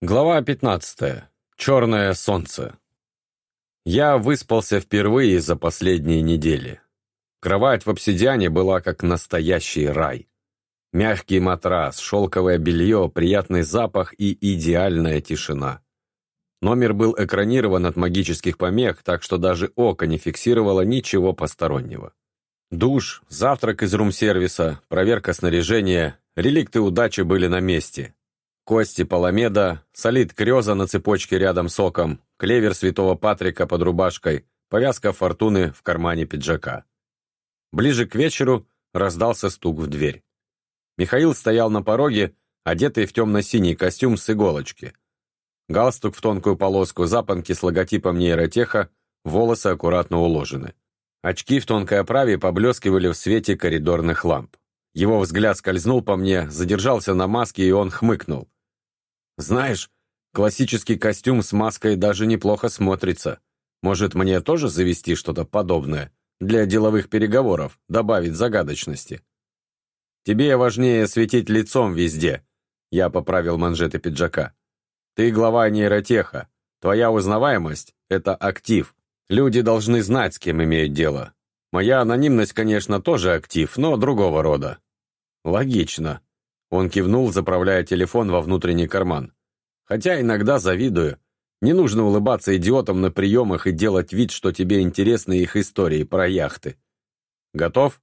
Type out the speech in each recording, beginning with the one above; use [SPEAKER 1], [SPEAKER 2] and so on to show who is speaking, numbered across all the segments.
[SPEAKER 1] Глава 15. Черное солнце. Я выспался впервые за последние недели. Кровать в обсидиане была как настоящий рай. Мягкий матрас, шелковое белье, приятный запах и идеальная тишина. Номер был экранирован от магических помех, так что даже око не фиксировало ничего постороннего. Душ, завтрак из рум-сервиса, проверка снаряжения, реликты удачи были на месте – кости паламеда, солид креза на цепочке рядом с оком, клевер святого Патрика под рубашкой, повязка фортуны в кармане пиджака. Ближе к вечеру раздался стук в дверь. Михаил стоял на пороге, одетый в темно-синий костюм с иголочки. Галстук в тонкую полоску, запонки с логотипом нейротеха, волосы аккуратно уложены. Очки в тонкой оправе поблескивали в свете коридорных ламп. Его взгляд скользнул по мне, задержался на маске, и он хмыкнул. Знаешь, классический костюм с маской даже неплохо смотрится. Может, мне тоже завести что-то подобное? Для деловых переговоров, добавить загадочности. Тебе важнее светить лицом везде. Я поправил манжеты пиджака. Ты глава нейротеха. Твоя узнаваемость — это актив. Люди должны знать, с кем имеют дело. Моя анонимность, конечно, тоже актив, но другого рода. Логично. Он кивнул, заправляя телефон во внутренний карман. «Хотя иногда завидую. Не нужно улыбаться идиотам на приемах и делать вид, что тебе интересны их истории про яхты. Готов?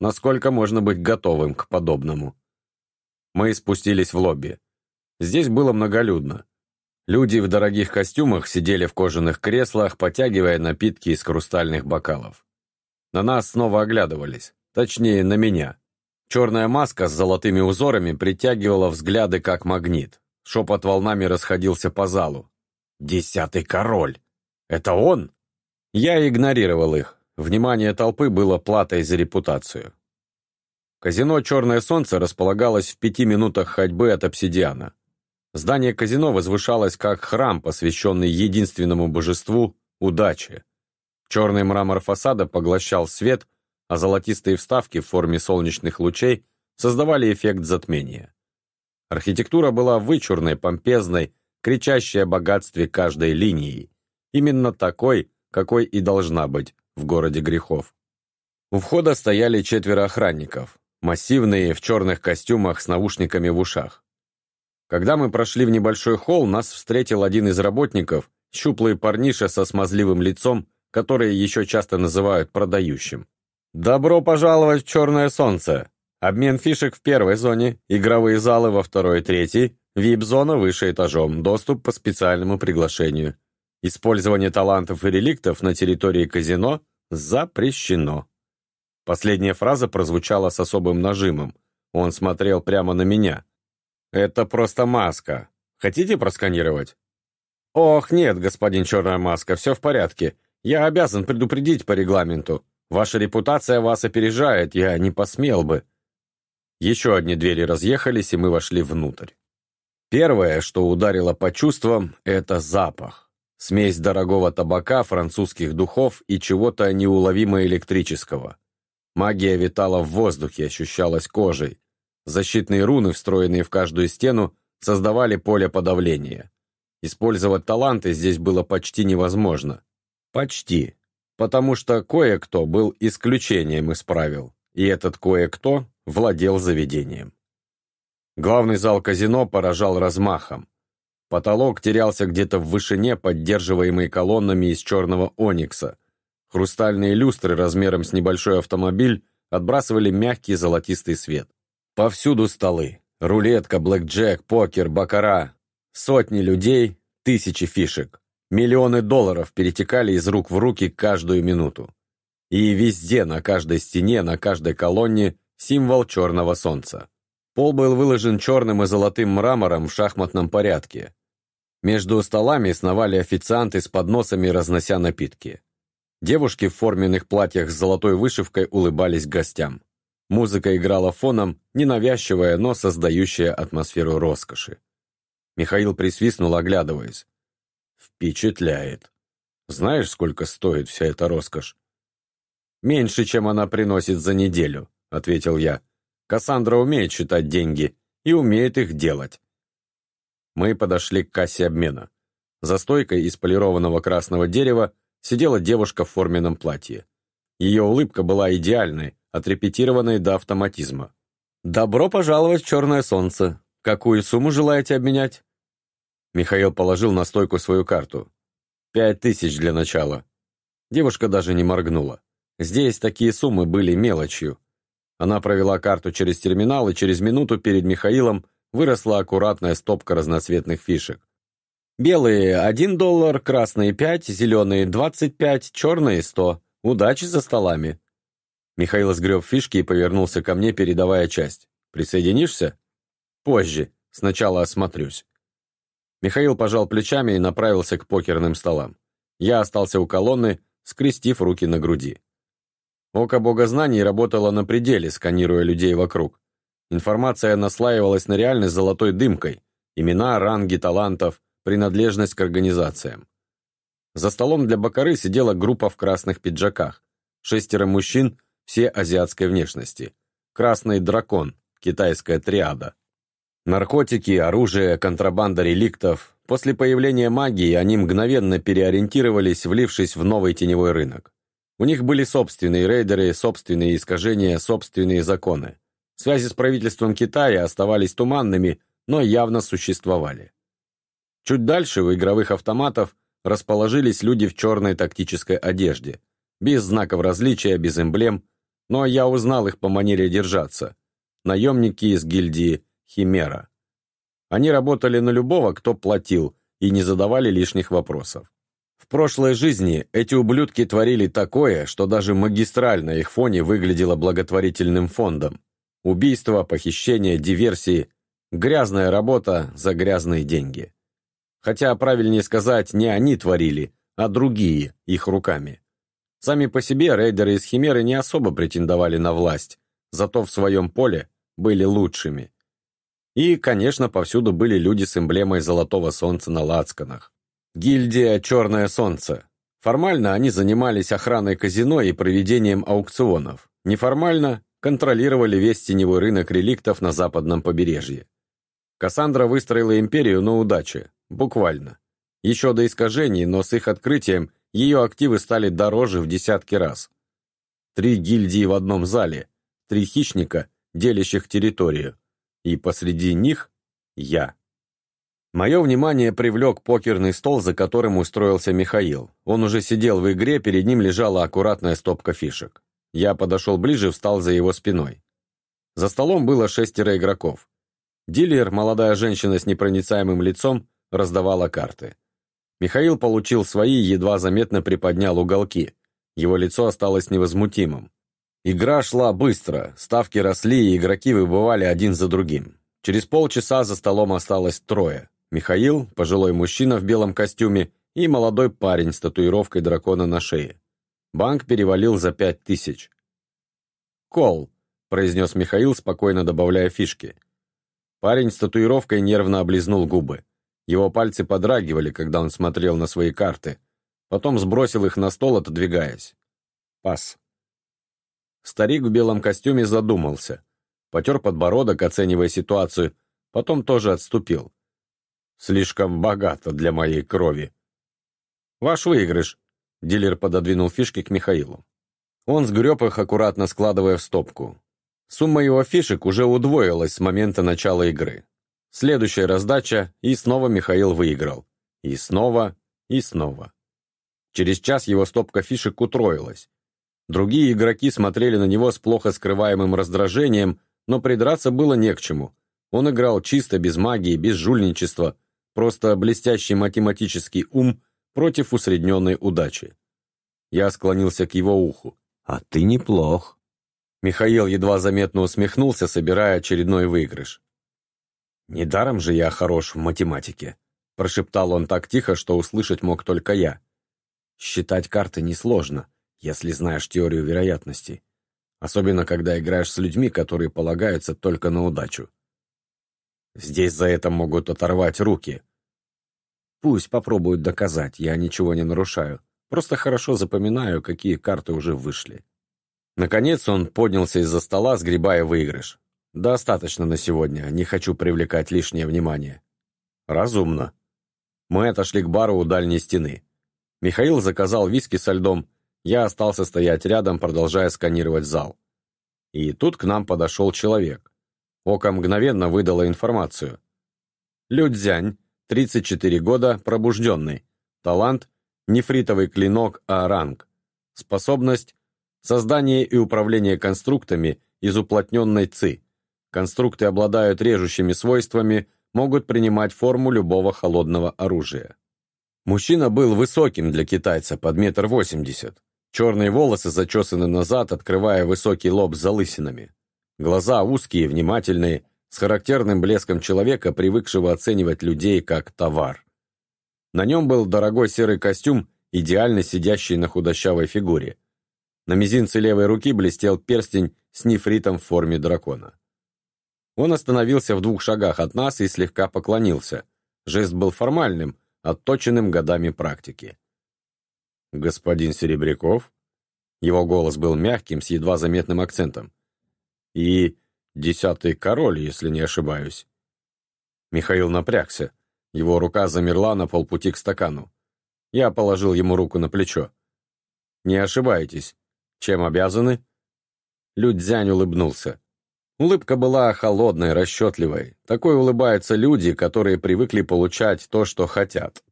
[SPEAKER 1] Насколько можно быть готовым к подобному?» Мы спустились в лобби. Здесь было многолюдно. Люди в дорогих костюмах сидели в кожаных креслах, потягивая напитки из хрустальных бокалов. На нас снова оглядывались. Точнее, на меня. Черная маска с золотыми узорами притягивала взгляды как магнит. Шепот волнами расходился по залу. «Десятый король! Это он?» Я игнорировал их. Внимание толпы было платой за репутацию. Казино «Черное солнце» располагалось в пяти минутах ходьбы от обсидиана. Здание казино возвышалось как храм, посвященный единственному божеству – удаче. Черный мрамор фасада поглощал свет – а золотистые вставки в форме солнечных лучей создавали эффект затмения. Архитектура была вычурной, помпезной, кричащей о богатстве каждой линии. Именно такой, какой и должна быть в городе грехов. У входа стояли четверо охранников, массивные, в черных костюмах с наушниками в ушах. Когда мы прошли в небольшой холл, нас встретил один из работников, щуплый парниша со смазливым лицом, который еще часто называют продающим. Добро пожаловать в Черное Солнце! Обмен фишек в первой зоне, игровые залы во второй и третьей, вип-зона выше этажом, доступ по специальному приглашению. Использование талантов и реликтов на территории казино запрещено. Последняя фраза прозвучала с особым нажимом. Он смотрел прямо на меня. «Это просто маска. Хотите просканировать?» «Ох, нет, господин Черная Маска, все в порядке. Я обязан предупредить по регламенту. Ваша репутация вас опережает, я не посмел бы». Еще одни двери разъехались, и мы вошли внутрь. Первое, что ударило по чувствам, это запах. Смесь дорогого табака, французских духов и чего-то неуловимо электрического. Магия витала в воздухе, ощущалась кожей. Защитные руны, встроенные в каждую стену, создавали поле подавления. Использовать таланты здесь было почти невозможно. Почти потому что кое-кто был исключением из правил, и этот кое-кто владел заведением. Главный зал казино поражал размахом. Потолок терялся где-то в вышине, поддерживаемый колоннами из черного оникса. Хрустальные люстры размером с небольшой автомобиль отбрасывали мягкий золотистый свет. Повсюду столы. Рулетка, блэкджек, покер, бакара. Сотни людей, тысячи фишек. Миллионы долларов перетекали из рук в руки каждую минуту. И везде, на каждой стене, на каждой колонне символ черного солнца. Пол был выложен черным и золотым мрамором в шахматном порядке. Между столами сновали официанты с подносами, разнося напитки. Девушки в форменных платьях с золотой вышивкой улыбались гостям. Музыка играла фоном, ненавязчивая, но создающая атмосферу роскоши. Михаил присвистнул, оглядываясь. Впечатляет. Знаешь, сколько стоит вся эта роскошь? Меньше, чем она приносит за неделю, ответил я. Кассандра умеет считать деньги и умеет их делать. Мы подошли к кассе обмена. За стойкой из полированного красного дерева сидела девушка в форменном платье. Ее улыбка была идеальной, отрепетированной до автоматизма. «Добро пожаловать в черное солнце. Какую сумму желаете обменять?» Михаил положил на стойку свою карту. «Пять тысяч для начала». Девушка даже не моргнула. Здесь такие суммы были мелочью. Она провела карту через терминал, и через минуту перед Михаилом выросла аккуратная стопка разноцветных фишек. Белые – 1 доллар, красные – 5, зеленые – 25, черные – 100. Удачи за столами. Михаил сгреб фишки и повернулся ко мне, передавая часть. «Присоединишься?» «Позже. Сначала осмотрюсь». Михаил пожал плечами и направился к покерным столам. Я остался у колонны, скрестив руки на груди. Око богознаний работало на пределе, сканируя людей вокруг. Информация наслаивалась на реальность золотой дымкой. Имена, ранги талантов, принадлежность к организациям. За столом для бакары сидела группа в красных пиджаках. Шестеро мужчин, все азиатской внешности. Красный дракон, китайская триада. Наркотики, оружие, контрабанда реликтов. После появления магии они мгновенно переориентировались, влившись в новый теневой рынок. У них были собственные рейдеры, собственные искажения, собственные законы. Связи с правительством Китая оставались туманными, но явно существовали. Чуть дальше у игровых автоматов расположились люди в черной тактической одежде, без знаков различия, без эмблем, но я узнал их по манере держаться. Наемники из гильдии «Химера». Они работали на любого, кто платил, и не задавали лишних вопросов. В прошлой жизни эти ублюдки творили такое, что даже магистраль на их фоне выглядела благотворительным фондом. Убийства, похищения, диверсии. Грязная работа за грязные деньги. Хотя, правильнее сказать, не они творили, а другие, их руками. Сами по себе рейдеры из Химеры не особо претендовали на власть, зато в своем поле были лучшими. И, конечно, повсюду были люди с эмблемой золотого солнца на лацканах. Гильдия «Черное солнце». Формально они занимались охраной казино и проведением аукционов. Неформально контролировали весь теневой рынок реликтов на западном побережье. Кассандра выстроила империю на удаче, буквально. Еще до искажений, но с их открытием ее активы стали дороже в десятки раз. Три гильдии в одном зале, три хищника, делящих территорию, и посреди них я. Мое внимание привлек покерный стол, за которым устроился Михаил. Он уже сидел в игре, перед ним лежала аккуратная стопка фишек. Я подошел ближе, встал за его спиной. За столом было шестеро игроков. Дилер, молодая женщина с непроницаемым лицом, раздавала карты. Михаил получил свои и едва заметно приподнял уголки. Его лицо осталось невозмутимым. Игра шла быстро, ставки росли, и игроки выбывали один за другим. Через полчаса за столом осталось трое. Михаил, пожилой мужчина в белом костюме, и молодой парень с татуировкой дракона на шее. Банк перевалил за пять тысяч. «Кол», — произнес Михаил, спокойно добавляя фишки. Парень с татуировкой нервно облизнул губы. Его пальцы подрагивали, когда он смотрел на свои карты. Потом сбросил их на стол, отодвигаясь. «Пас». Старик в белом костюме задумался. Потер подбородок, оценивая ситуацию, потом тоже отступил. Слишком богато для моей крови. Ваш выигрыш. Дилер пододвинул фишки к Михаилу. Он сгреб их, аккуратно складывая в стопку. Сумма его фишек уже удвоилась с момента начала игры. Следующая раздача, и снова Михаил выиграл. И снова, и снова. Через час его стопка фишек утроилась. Другие игроки смотрели на него с плохо скрываемым раздражением, но придраться было не к чему. Он играл чисто, без магии, без жульничества, Просто блестящий математический ум против усредненной удачи. Я склонился к его уху. «А ты неплох». Михаил едва заметно усмехнулся, собирая очередной выигрыш. «Недаром же я хорош в математике», – прошептал он так тихо, что услышать мог только я. «Считать карты несложно, если знаешь теорию вероятностей, особенно когда играешь с людьми, которые полагаются только на удачу. Здесь за это могут оторвать руки. Пусть попробуют доказать, я ничего не нарушаю. Просто хорошо запоминаю, какие карты уже вышли. Наконец он поднялся из-за стола, сгребая выигрыш. «Достаточно на сегодня, не хочу привлекать лишнее внимание». Разумно. Мы отошли к бару у дальней стены. Михаил заказал виски со льдом, я остался стоять рядом, продолжая сканировать зал. И тут к нам подошел человек. Око мгновенно выдало информацию. Людзянь, 34 года, пробужденный. Талант – нефритовый клинок А-ранг. Способность – создание и управление конструктами из уплотненной ЦИ. Конструкты обладают режущими свойствами, могут принимать форму любого холодного оружия. Мужчина был высоким для китайца, под метр восемьдесят. Черные волосы зачесаны назад, открывая высокий лоб с залысинами. Глаза узкие, внимательные, с характерным блеском человека, привыкшего оценивать людей как товар. На нем был дорогой серый костюм, идеально сидящий на худощавой фигуре. На мизинце левой руки блестел перстень с нефритом в форме дракона. Он остановился в двух шагах от нас и слегка поклонился. Жест был формальным, отточенным годами практики. «Господин Серебряков?» Его голос был мягким, с едва заметным акцентом. «И десятый король, если не ошибаюсь». Михаил напрягся. Его рука замерла на полпути к стакану. Я положил ему руку на плечо. «Не ошибаетесь. Чем обязаны?» Людзянь улыбнулся. Улыбка была холодной, расчетливой. Такой улыбаются люди, которые привыкли получать то, что хотят.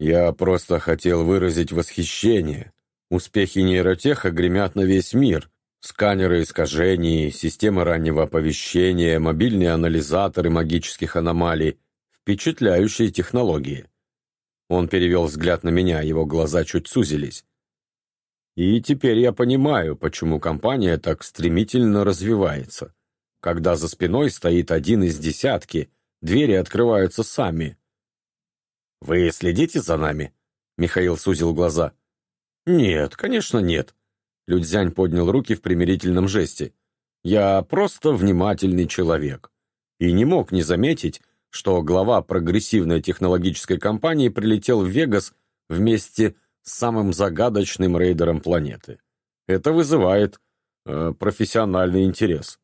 [SPEAKER 1] Я просто хотел выразить восхищение. Успехи нейротеха гремят на весь мир. Сканеры искажений, системы раннего оповещения, мобильные анализаторы магических аномалий. Впечатляющие технологии. Он перевел взгляд на меня, его глаза чуть сузились. И теперь я понимаю, почему компания так стремительно развивается. Когда за спиной стоит один из десятки, двери открываются сами. «Вы следите за нами?» Михаил сузил глаза. «Нет, конечно, нет». Людзянь поднял руки в примирительном жесте. «Я просто внимательный человек. И не мог не заметить, что глава прогрессивной технологической компании прилетел в Вегас вместе с самым загадочным рейдером планеты. Это вызывает э, профессиональный интерес.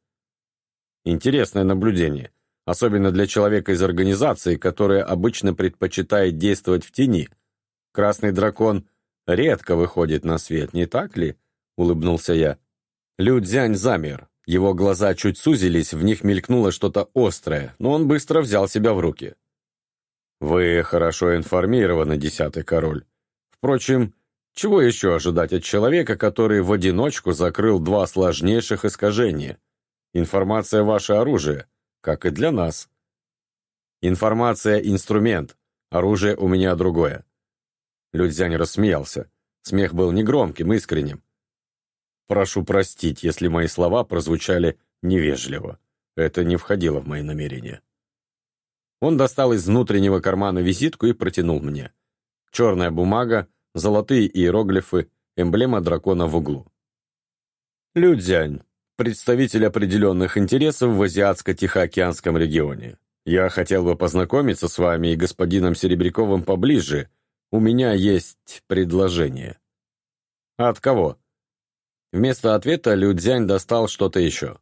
[SPEAKER 1] Интересное наблюдение особенно для человека из организации, которая обычно предпочитает действовать в тени. Красный дракон редко выходит на свет, не так ли?» — улыбнулся я. Лю Цзянь замер. Его глаза чуть сузились, в них мелькнуло что-то острое, но он быстро взял себя в руки. «Вы хорошо информированы, десятый король. Впрочем, чего еще ожидать от человека, который в одиночку закрыл два сложнейших искажения? Информация – ваше оружие как и для нас. Информация – инструмент, оружие у меня другое. Людзянь рассмеялся. Смех был негромким, искренним. Прошу простить, если мои слова прозвучали невежливо. Это не входило в мои намерения. Он достал из внутреннего кармана визитку и протянул мне. Черная бумага, золотые иероглифы, эмблема дракона в углу. «Людзянь, представитель определенных интересов в Азиатско-Тихоокеанском регионе. Я хотел бы познакомиться с вами и господином Серебряковым поближе. У меня есть предложение». «От кого?» Вместо ответа Людзянь достал что-то еще.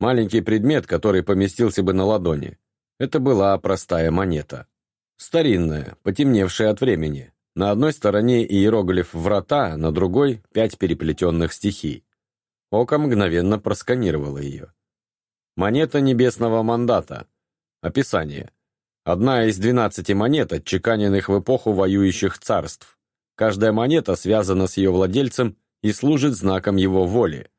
[SPEAKER 1] Маленький предмет, который поместился бы на ладони. Это была простая монета. Старинная, потемневшая от времени. На одной стороне иероглиф «врата», на другой — пять переплетенных стихий. Око мгновенно просканировало ее. Монета небесного мандата. Описание. Одна из двенадцати монет, отчеканенных в эпоху воюющих царств. Каждая монета связана с ее владельцем и служит знаком его воли.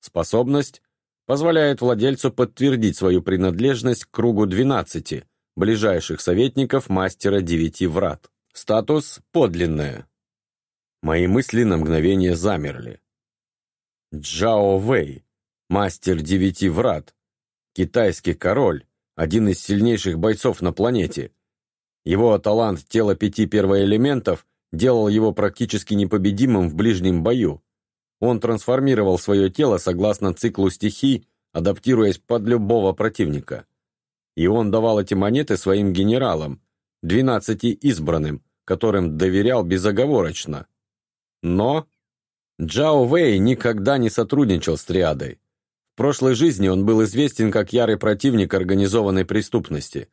[SPEAKER 1] Способность позволяет владельцу подтвердить свою принадлежность к кругу двенадцати ближайших советников мастера девяти врат. Статус подлинная. Мои мысли на мгновение замерли. Джао Вэй, мастер девяти врат, китайский король, один из сильнейших бойцов на планете. Его талант тела пяти первоэлементов делал его практически непобедимым в ближнем бою. Он трансформировал свое тело согласно циклу стихий, адаптируясь под любого противника. И он давал эти монеты своим генералам, двенадцати избранным, которым доверял безоговорочно. Но Джао Вэй никогда не сотрудничал с Триадой. В прошлой жизни он был известен как ярый противник организованной преступности.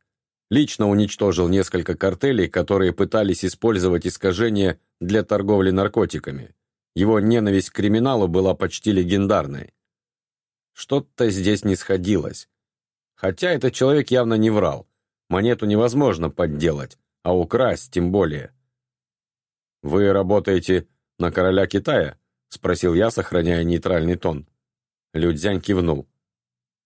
[SPEAKER 1] Лично уничтожил несколько картелей, которые пытались использовать искажения для торговли наркотиками. Его ненависть к криминалу была почти легендарной. Что-то здесь не сходилось. Хотя этот человек явно не врал. Монету невозможно подделать, а украсть тем более. «Вы работаете на короля Китая?» — спросил я, сохраняя нейтральный тон. Людзянь кивнул.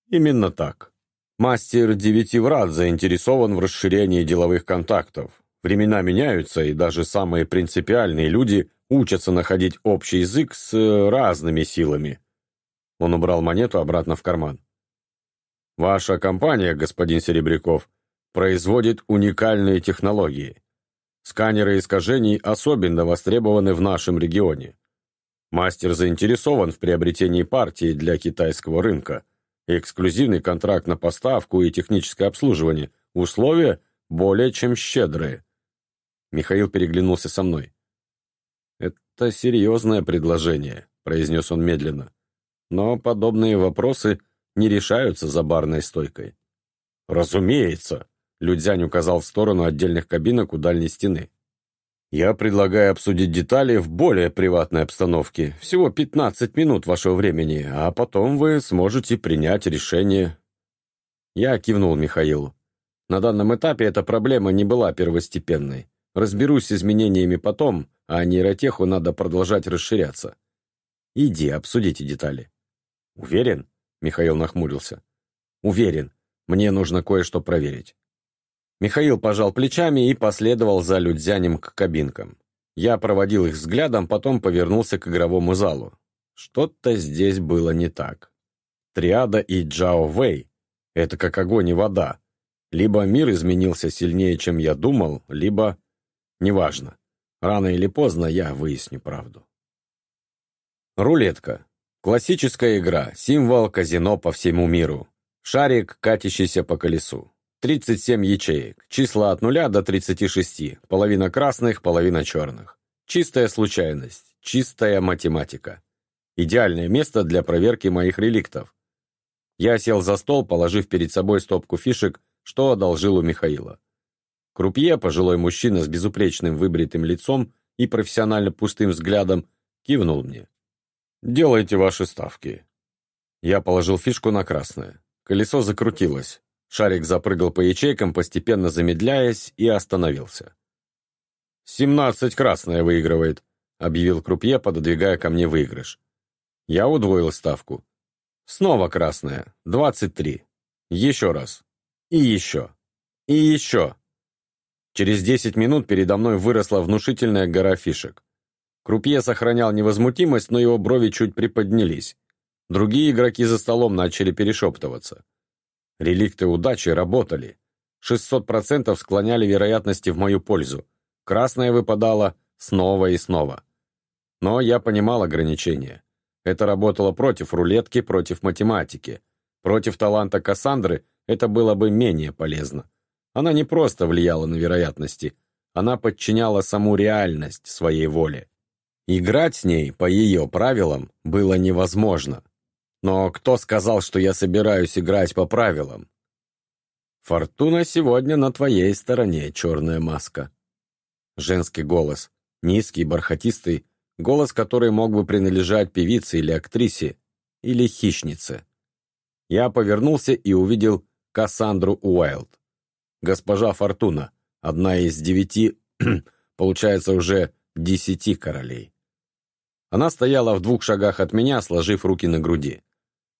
[SPEAKER 1] «Именно так. Мастер девяти врат заинтересован в расширении деловых контактов. Времена меняются, и даже самые принципиальные люди учатся находить общий язык с разными силами». Он убрал монету обратно в карман. «Ваша компания, господин Серебряков, производит уникальные технологии. Сканеры искажений особенно востребованы в нашем регионе. Мастер заинтересован в приобретении партии для китайского рынка. Эксклюзивный контракт на поставку и техническое обслуживание. Условия более чем щедрые. Михаил переглянулся со мной. «Это серьезное предложение», — произнес он медленно. «Но подобные вопросы не решаются за барной стойкой». «Разумеется», — Людзянь указал в сторону отдельных кабинок у дальней стены. Я предлагаю обсудить детали в более приватной обстановке. Всего 15 минут вашего времени, а потом вы сможете принять решение. Я кивнул Михаилу. На данном этапе эта проблема не была первостепенной. Разберусь с изменениями потом, а нейротеху надо продолжать расширяться. Иди, обсудите детали. Уверен? Михаил нахмурился. Уверен. Мне нужно кое-что проверить. Михаил пожал плечами и последовал за Людзянем к кабинкам. Я проводил их взглядом, потом повернулся к игровому залу. Что-то здесь было не так. Триада и Джао Вэй — это как огонь и вода. Либо мир изменился сильнее, чем я думал, либо... Неважно. Рано или поздно я выясню правду. Рулетка. Классическая игра, символ казино по всему миру. Шарик, катящийся по колесу. 37 ячеек, числа от 0 до 36, половина красных, половина черных. Чистая случайность, чистая математика. Идеальное место для проверки моих реликтов. Я сел за стол, положив перед собой стопку фишек, что одолжил у Михаила. Крупье, пожилой мужчина с безупречным выбритым лицом и профессионально пустым взглядом, кивнул мне. «Делайте ваши ставки». Я положил фишку на красное. Колесо закрутилось. Шарик запрыгал по ячейкам, постепенно замедляясь, и остановился. «Семнадцать красная выигрывает», — объявил Крупье, пододвигая ко мне выигрыш. Я удвоил ставку. Снова красная. Двадцать три. Еще раз. И еще. И еще. Через десять минут передо мной выросла внушительная гора фишек. Крупье сохранял невозмутимость, но его брови чуть приподнялись. Другие игроки за столом начали перешептываться. Реликты удачи работали. 600% склоняли вероятности в мою пользу. Красная выпадала снова и снова. Но я понимал ограничения. Это работало против рулетки, против математики. Против таланта Кассандры это было бы менее полезно. Она не просто влияла на вероятности, она подчиняла саму реальность своей воле. Играть с ней по ее правилам было невозможно. Но кто сказал, что я собираюсь играть по правилам? Фортуна сегодня на твоей стороне, черная маска. Женский голос, низкий, бархатистый, голос, который мог бы принадлежать певице или актрисе, или хищнице. Я повернулся и увидел Кассандру Уайлд. Госпожа Фортуна, одна из девяти, получается уже десяти королей. Она стояла в двух шагах от меня, сложив руки на груди.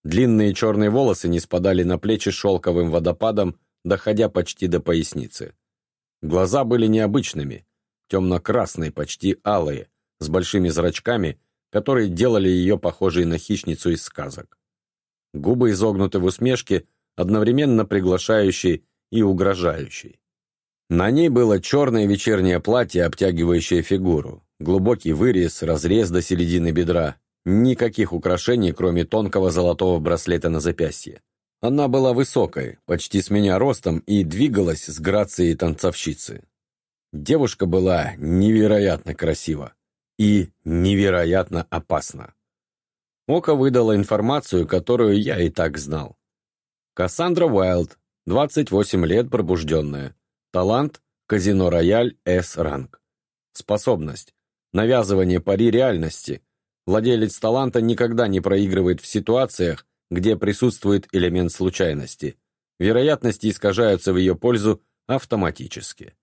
[SPEAKER 1] Длинные черные волосы не спадали на плечи шелковым водопадом, доходя почти до поясницы. Глаза были необычными, темно-красные, почти алые, с большими зрачками, которые делали ее похожей на хищницу из сказок. Губы изогнуты в усмешке, одновременно приглашающей и угрожающей. На ней было черное вечернее платье, обтягивающее фигуру, глубокий вырез, разрез до середины бедра, Никаких украшений, кроме тонкого золотого браслета на запястье. Она была высокой, почти с меня ростом, и двигалась с грацией танцовщицы. Девушка была невероятно красива и невероятно опасна. Око выдало информацию, которую я и так знал. Кассандра Уайлд, 28 лет пробужденная. Талант – казино рояль С-ранг. Способность – навязывание пари реальности. Владелец таланта никогда не проигрывает в ситуациях, где присутствует элемент случайности. Вероятности искажаются в ее пользу автоматически.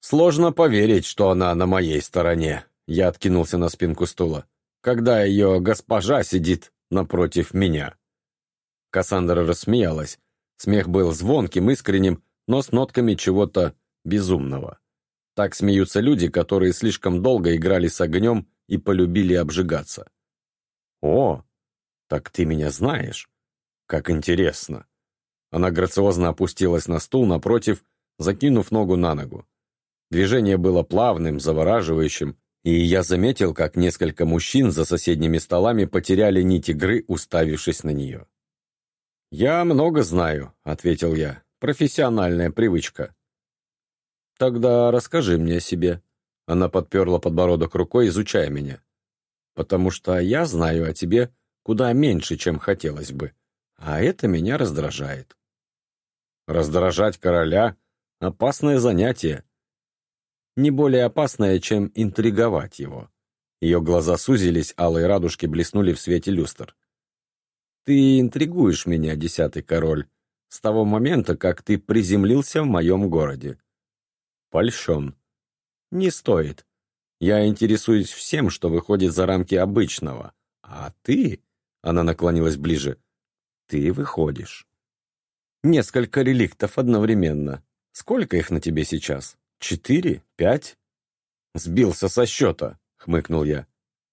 [SPEAKER 1] Сложно поверить, что она на моей стороне. Я откинулся на спинку стула. Когда ее госпожа сидит напротив меня. Кассандра рассмеялась. Смех был звонким, искренним, но с нотками чего-то безумного. Так смеются люди, которые слишком долго играли с огнем и полюбили обжигаться. «О, так ты меня знаешь? Как интересно!» Она грациозно опустилась на стул напротив, закинув ногу на ногу. Движение было плавным, завораживающим, и я заметил, как несколько мужчин за соседними столами потеряли нить игры, уставившись на нее. «Я много знаю», — ответил я. «Профессиональная привычка». «Тогда расскажи мне о себе». Она подперла подбородок рукой, изучая меня. «Потому что я знаю о тебе куда меньше, чем хотелось бы, а это меня раздражает». «Раздражать короля — опасное занятие», не более опасное, чем интриговать его. Ее глаза сузились, алые радужки блеснули в свете люстр. «Ты интригуешь меня, десятый король, с того момента, как ты приземлился в моем городе». «Польщен». «Не стоит. Я интересуюсь всем, что выходит за рамки обычного. А ты...» — она наклонилась ближе. «Ты выходишь». «Несколько реликтов одновременно. Сколько их на тебе сейчас?» Четыре? Пять?» «Сбился со счета», — хмыкнул я.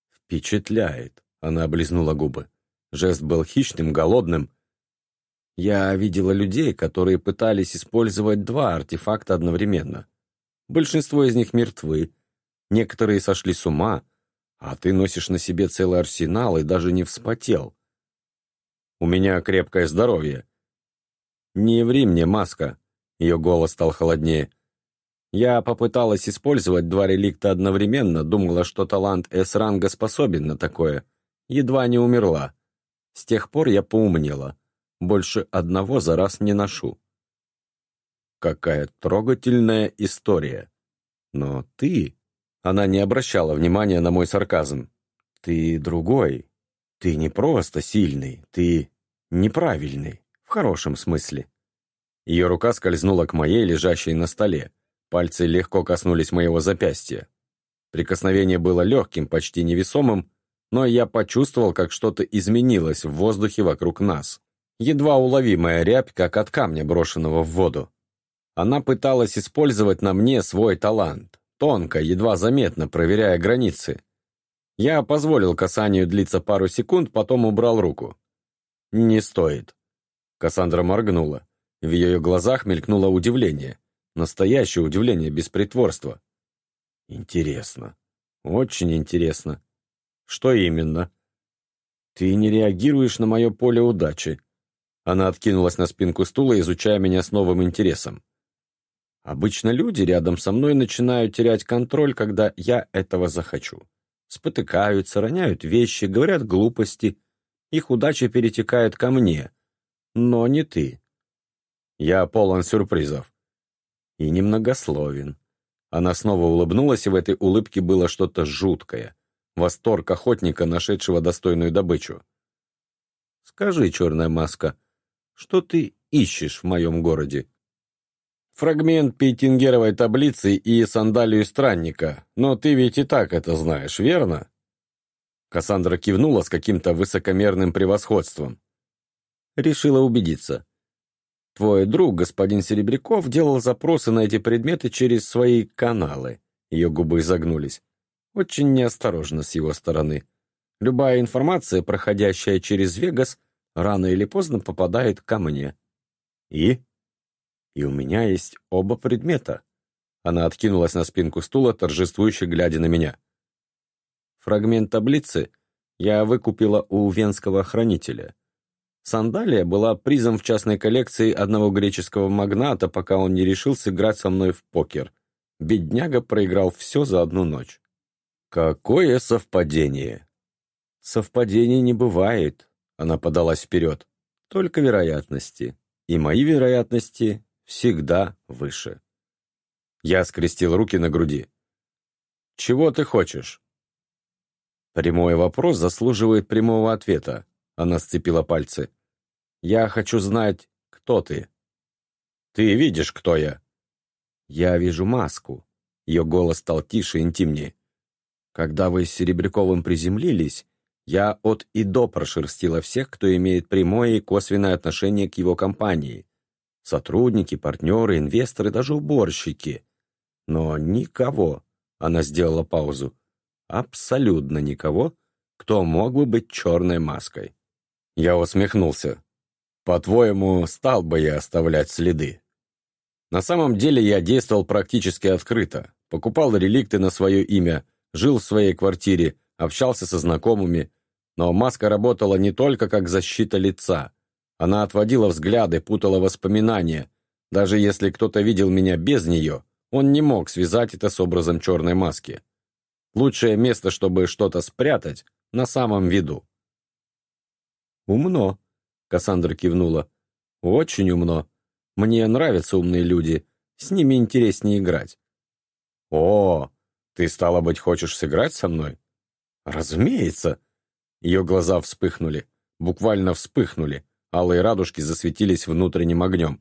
[SPEAKER 1] «Впечатляет», — она облизнула губы. Жест был хищным, голодным. Я видела людей, которые пытались использовать два артефакта одновременно. Большинство из них мертвы, некоторые сошли с ума, а ты носишь на себе целый арсенал и даже не вспотел. У меня крепкое здоровье. Не ври мне, маска. Ее голос стал холоднее. Я попыталась использовать два реликта одновременно, думала, что талант С-ранга способен на такое. Едва не умерла. С тех пор я поумнела. Больше одного за раз не ношу. Какая трогательная история. Но ты... Она не обращала внимания на мой сарказм. Ты другой. Ты не просто сильный, ты неправильный, в хорошем смысле. Ее рука скользнула к моей, лежащей на столе. Пальцы легко коснулись моего запястья. Прикосновение было легким, почти невесомым, но я почувствовал, как что-то изменилось в воздухе вокруг нас. Едва уловимая рябь, как от камня, брошенного в воду. Она пыталась использовать на мне свой талант, тонко, едва заметно, проверяя границы. Я позволил касанию длиться пару секунд, потом убрал руку. «Не стоит». Кассандра моргнула. В ее глазах мелькнуло удивление. Настоящее удивление, без притворства. Интересно. Очень интересно. Что именно? Ты не реагируешь на мое поле удачи. Она откинулась на спинку стула, изучая меня с новым интересом. Обычно люди рядом со мной начинают терять контроль, когда я этого захочу. Спотыкаются, роняют вещи, говорят глупости. Их удача перетекает ко мне. Но не ты. Я полон сюрпризов и немногословен. Она снова улыбнулась, и в этой улыбке было что-то жуткое. Восторг охотника, нашедшего достойную добычу. «Скажи, черная маска, что ты ищешь в моем городе?» «Фрагмент пейтингеровой таблицы и сандалию странника, но ты ведь и так это знаешь, верно?» Кассандра кивнула с каким-то высокомерным превосходством. Решила убедиться. Твой друг, господин Серебряков, делал запросы на эти предметы через свои каналы. Ее губы изогнулись. Очень неосторожно с его стороны. Любая информация, проходящая через Вегас, рано или поздно попадает ко мне. И? И у меня есть оба предмета. Она откинулась на спинку стула, торжествующе глядя на меня. Фрагмент таблицы я выкупила у венского хранителя. Сандалия была призом в частной коллекции одного греческого магната, пока он не решил сыграть со мной в покер. Бедняга проиграл все за одну ночь. Какое совпадение! Совпадений не бывает, она подалась вперед. Только вероятности. и мои вероятности всегда выше. Я скрестил руки на груди. «Чего ты хочешь?» Прямой вопрос заслуживает прямого ответа. Она сцепила пальцы. «Я хочу знать, кто ты». «Ты видишь, кто я?» «Я вижу маску». Ее голос стал тише, интимнее. «Когда вы с Серебряковым приземлились, я от и до прошерстила всех, кто имеет прямое и косвенное отношение к его компании. Сотрудники, партнеры, инвесторы, даже уборщики. Но никого, она сделала паузу, абсолютно никого, кто мог бы быть черной маской. Я усмехнулся. По-твоему, стал бы я оставлять следы? На самом деле я действовал практически открыто. Покупал реликты на свое имя, жил в своей квартире, общался со знакомыми. Но маска работала не только как защита лица. Она отводила взгляды, путала воспоминания. Даже если кто-то видел меня без нее, он не мог связать это с образом черной маски. Лучшее место, чтобы что-то спрятать, на самом виду. «Умно», — Кассандра кивнула. «Очень умно. Мне нравятся умные люди. С ними интереснее играть». «О, ты, стало быть, хочешь сыграть со мной?» «Разумеется!» Ее глаза вспыхнули, буквально вспыхнули, алые радужки засветились внутренним огнем.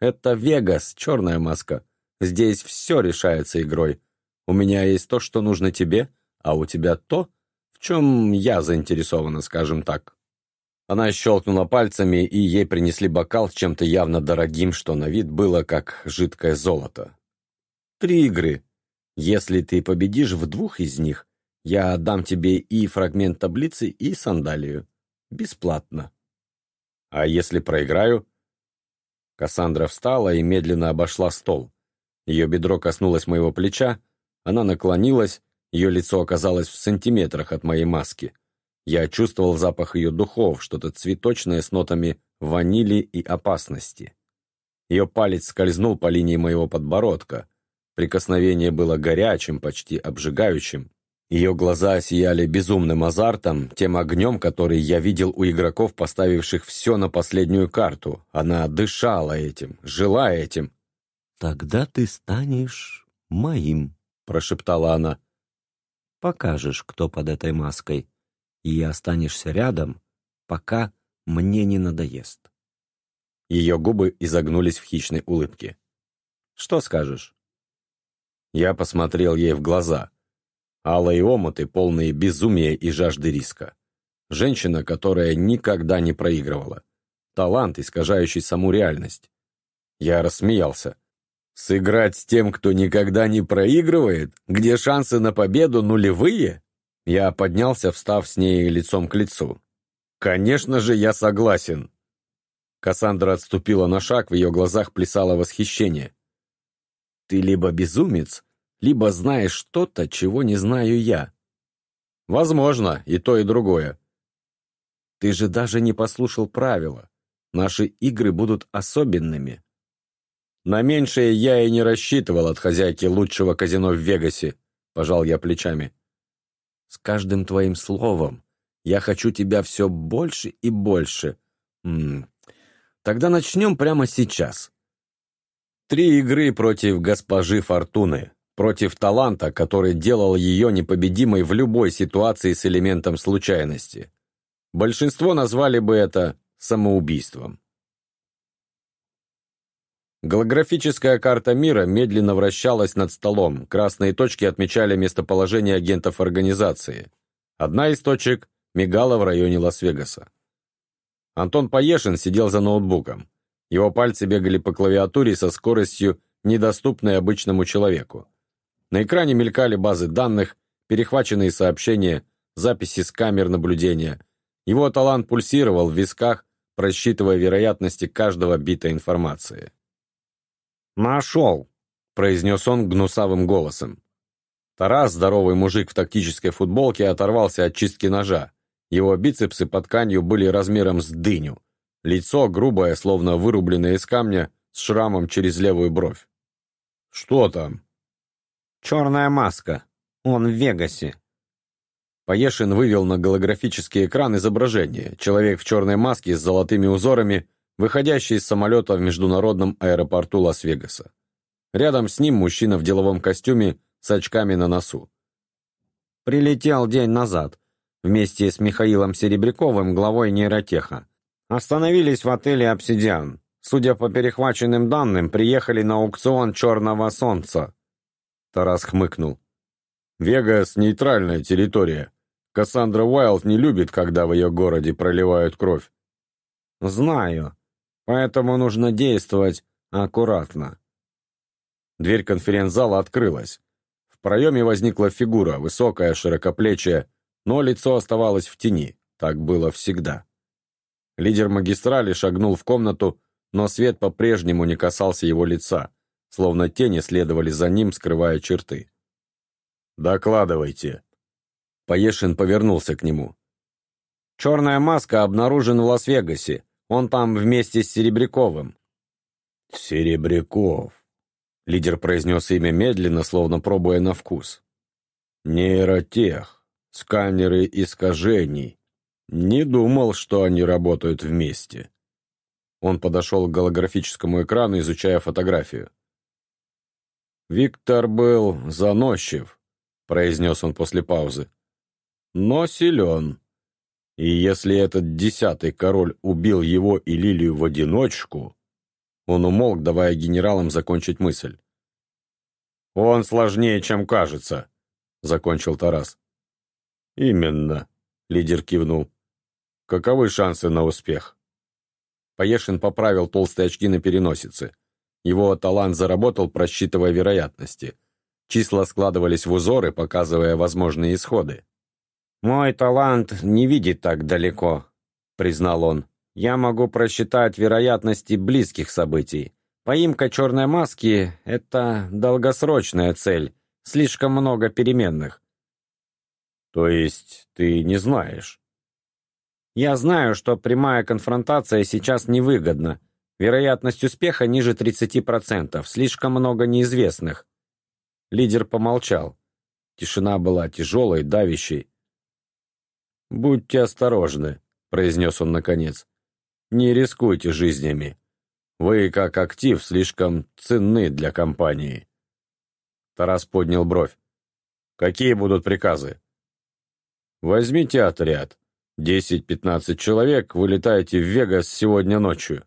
[SPEAKER 1] «Это Вегас, черная маска. Здесь все решается игрой. У меня есть то, что нужно тебе, а у тебя то, в чем я заинтересована, скажем так». Она щелкнула пальцами, и ей принесли бокал с чем-то явно дорогим, что на вид было как жидкое золото. «Три игры. Если ты победишь в двух из них, я отдам тебе и фрагмент таблицы, и сандалию. Бесплатно». «А если проиграю?» Кассандра встала и медленно обошла стол. Ее бедро коснулось моего плеча, она наклонилась, ее лицо оказалось в сантиметрах от моей маски. Я чувствовал запах ее духов, что-то цветочное с нотами ванили и опасности. Ее палец скользнул по линии моего подбородка. Прикосновение было горячим, почти обжигающим. Ее глаза сияли безумным азартом, тем огнем, который я видел у игроков, поставивших все на последнюю карту. Она дышала этим, жила этим. «Тогда ты станешь моим», — прошептала она. «Покажешь, кто под этой маской» и останешься рядом, пока мне не надоест». Ее губы изогнулись в хищной улыбке. «Что скажешь?» Я посмотрел ей в глаза. Алые омуты, полные безумия и жажды риска. Женщина, которая никогда не проигрывала. Талант, искажающий саму реальность. Я рассмеялся. «Сыграть с тем, кто никогда не проигрывает? Где шансы на победу нулевые?» Я поднялся, встав с ней лицом к лицу. «Конечно же, я согласен!» Кассандра отступила на шаг, в ее глазах плясало восхищение. «Ты либо безумец, либо знаешь что-то, чего не знаю я». «Возможно, и то, и другое». «Ты же даже не послушал правила. Наши игры будут особенными». «На меньшее я и не рассчитывал от хозяйки лучшего казино в Вегасе», — пожал я плечами. С каждым твоим словом я хочу тебя все больше и больше. М -м. Тогда начнем прямо сейчас. Три игры против госпожи Фортуны, против таланта, который делал ее непобедимой в любой ситуации с элементом случайности. Большинство назвали бы это самоубийством. Голографическая карта мира медленно вращалась над столом. Красные точки отмечали местоположение агентов организации. Одна из точек мигала в районе Лас-Вегаса. Антон Поешин сидел за ноутбуком. Его пальцы бегали по клавиатуре со скоростью, недоступной обычному человеку. На экране мелькали базы данных, перехваченные сообщения, записи с камер наблюдения. Его талант пульсировал в висках, просчитывая вероятности каждого бита информации.
[SPEAKER 2] «Нашел!» — произнес он гнусавым голосом.
[SPEAKER 1] Тарас, здоровый мужик в тактической футболке, оторвался от чистки ножа. Его бицепсы под тканью были размером с дыню. Лицо грубое, словно вырубленное из камня, с шрамом через левую бровь. «Что там?»
[SPEAKER 2] «Черная маска. Он в Вегасе».
[SPEAKER 1] Поешин вывел на голографический экран изображение. Человек в черной маске с золотыми узорами выходящий из самолета в международном аэропорту Лас-Вегаса. Рядом с ним мужчина в деловом костюме с очками на носу.
[SPEAKER 2] Прилетел день назад, вместе с Михаилом Серебряковым, главой нейротеха. Остановились в отеле «Обсидиан». Судя по перехваченным данным, приехали на аукцион «Черного солнца».
[SPEAKER 1] Тарас хмыкнул. «Вегас — нейтральная территория. Кассандра Уайлд не любит, когда в ее городе проливают кровь».
[SPEAKER 2] «Знаю. Поэтому нужно действовать аккуратно».
[SPEAKER 1] Дверь конференц-зала открылась. В проеме возникла фигура, высокая, широкоплечья, но лицо оставалось в тени. Так было всегда. Лидер магистрали шагнул в комнату, но свет по-прежнему не касался его лица, словно тени следовали за ним, скрывая черты. «Докладывайте». Поешин повернулся к нему.
[SPEAKER 2] «Черная маска обнаружен в Лас-Вегасе. Он там вместе с Серебряковым».
[SPEAKER 1] «Серебряков», Лидер произнес имя медленно, словно пробуя на вкус. «Нейротех. Сканеры искажений. Не думал, что они работают вместе». Он подошел к голографическому экрану, изучая фотографию. «Виктор был заносчив», — произнес он после паузы. «Но силен. И если этот десятый король убил его и Лилию в одиночку, он умолк, давая генералам закончить мысль. «Он сложнее, чем кажется», — закончил Тарас. «Именно», — лидер кивнул. «Каковы шансы на успех?» Поешин поправил толстые очки на переносице. Его талант заработал, просчитывая вероятности. Числа складывались в узоры, показывая возможные исходы.
[SPEAKER 2] «Мой талант не видит так далеко», — признал он я могу просчитать вероятности близких событий. Поимка черной маски — это долгосрочная цель, слишком много переменных.
[SPEAKER 1] То есть ты не знаешь?
[SPEAKER 2] Я знаю, что прямая конфронтация сейчас невыгодна. Вероятность успеха ниже 30%, слишком много неизвестных. Лидер помолчал. Тишина была тяжелой, давящей.
[SPEAKER 1] «Будьте осторожны», — произнес он наконец. Не рискуйте жизнями. Вы, как актив, слишком ценны для компании. Тарас поднял бровь. Какие будут приказы? Возьмите отряд. 10-15 человек, вылетаете в Вегас сегодня ночью.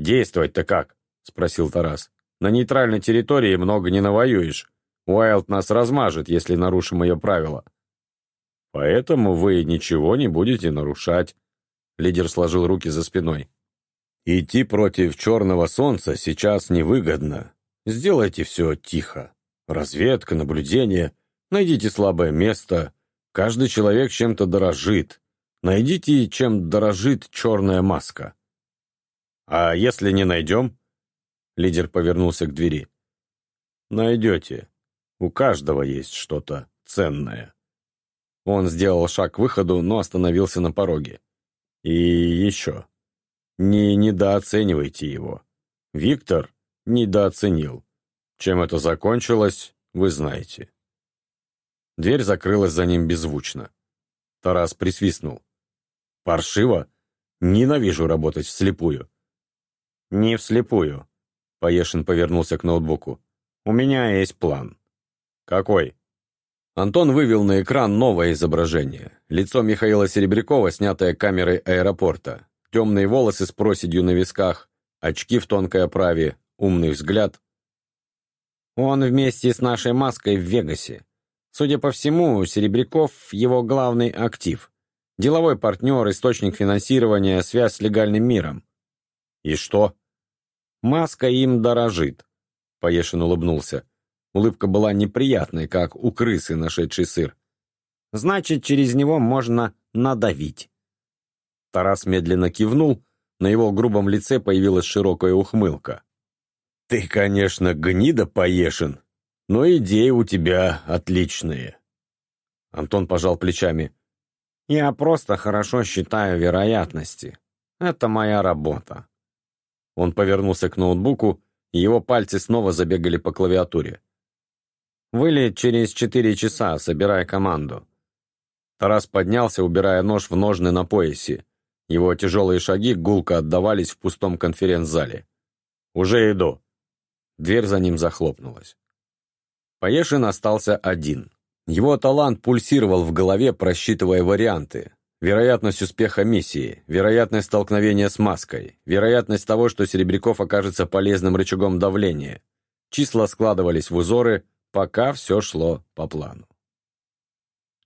[SPEAKER 1] Действовать-то как? Спросил Тарас. На нейтральной территории много не навоюешь. Уайлд нас размажет, если нарушим ее правила. Поэтому вы ничего не будете нарушать. Лидер сложил руки за спиной. «Идти против черного солнца сейчас невыгодно. Сделайте все тихо. Разведка, наблюдение. Найдите слабое место. Каждый человек чем-то дорожит. Найдите, чем дорожит черная маска». «А если не найдем?» Лидер повернулся к двери. «Найдете. У каждого есть что-то ценное». Он сделал шаг к выходу, но остановился на пороге. И еще. Не недооценивайте его. Виктор недооценил. Чем это закончилось, вы знаете. Дверь закрылась за ним беззвучно. Тарас присвистнул. «Паршиво? Ненавижу работать вслепую». «Не вслепую», — Поешин повернулся к ноутбуку. «У меня есть план». «Какой?» Антон вывел на экран новое изображение. Лицо Михаила Серебрякова, снятое камерой аэропорта. Темные волосы с проседью на висках, очки в тонкой оправе, умный взгляд. Он вместе с нашей маской в Вегасе. Судя по всему, Серебряков — его главный актив. Деловой партнер, источник финансирования, связь с легальным миром. И что? Маска им дорожит. Поешин улыбнулся. Улыбка была неприятной, как у крысы, нашедшей сыр. «Значит, через него можно надавить». Тарас медленно кивнул, на его грубом лице появилась широкая ухмылка. «Ты, конечно, гнида поешен, но идеи у тебя отличные». Антон пожал плечами. «Я просто хорошо считаю вероятности. Это моя работа». Он повернулся к ноутбуку, и его пальцы снова забегали по клавиатуре. Вылет через четыре часа, собирая команду». Тарас поднялся, убирая нож в ножны на поясе. Его тяжелые шаги гулко отдавались в пустом конференц-зале. «Уже иду». Дверь за ним захлопнулась. Поешин остался один. Его талант пульсировал в голове, просчитывая варианты. Вероятность успеха миссии, вероятность столкновения с маской, вероятность того, что Серебряков окажется полезным рычагом давления. Числа складывались в узоры, пока все шло по плану.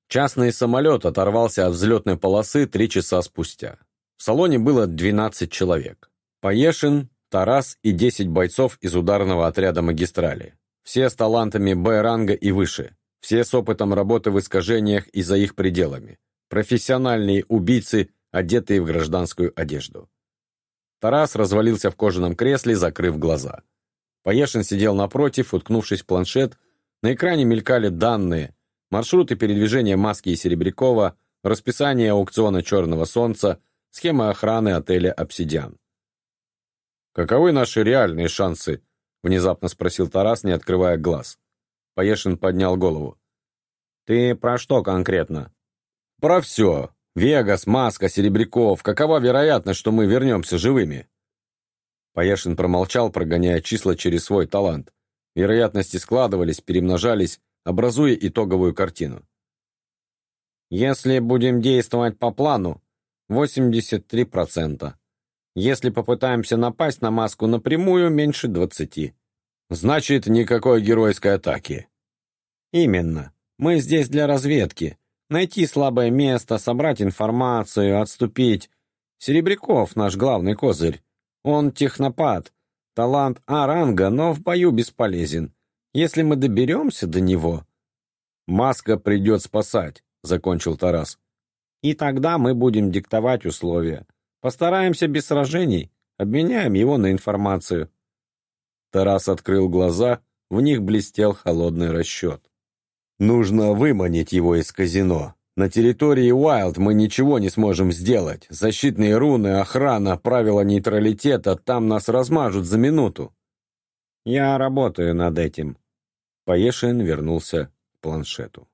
[SPEAKER 1] Частный самолет оторвался от взлетной полосы три часа спустя. В салоне было 12 человек. Поешин, Тарас и 10 бойцов из ударного отряда магистрали. Все с талантами Б-ранга и выше. Все с опытом работы в искажениях и за их пределами. Профессиональные убийцы, одетые в гражданскую одежду. Тарас развалился в кожаном кресле, закрыв глаза. Поешин сидел напротив, уткнувшись в планшет. На экране мелькали данные, маршруты передвижения Маски и Серебрякова, расписание аукциона «Черного солнца», схема охраны отеля «Обсидиан». «Каковы наши реальные шансы?» — внезапно спросил Тарас, не открывая глаз. Поешин поднял голову. «Ты про что конкретно?» «Про все. Вегас, Маска, Серебряков. Какова вероятность, что мы вернемся живыми?» Поешин промолчал, прогоняя числа через свой талант. Вероятности складывались, перемножались, образуя итоговую картину. Если будем действовать по плану, 83%. Если попытаемся напасть на маску напрямую, меньше 20%. Значит, никакой геройской атаки. Именно. Мы здесь для разведки. Найти слабое место, собрать информацию, отступить. Серебряков наш главный козырь. Он технопат. Талант А-ранга, но в бою бесполезен. Если мы доберемся до него... «Маска придет спасать», — закончил Тарас. «И тогда мы будем диктовать условия. Постараемся без сражений, обменяем его на информацию». Тарас открыл глаза, в них блестел холодный расчет. «Нужно выманить его из казино. На территории Уайлд мы ничего не сможем сделать. Защитные руны, охрана, правила нейтралитета, там нас размажут за минуту». «Я работаю над этим», Поешин вернулся к планшету.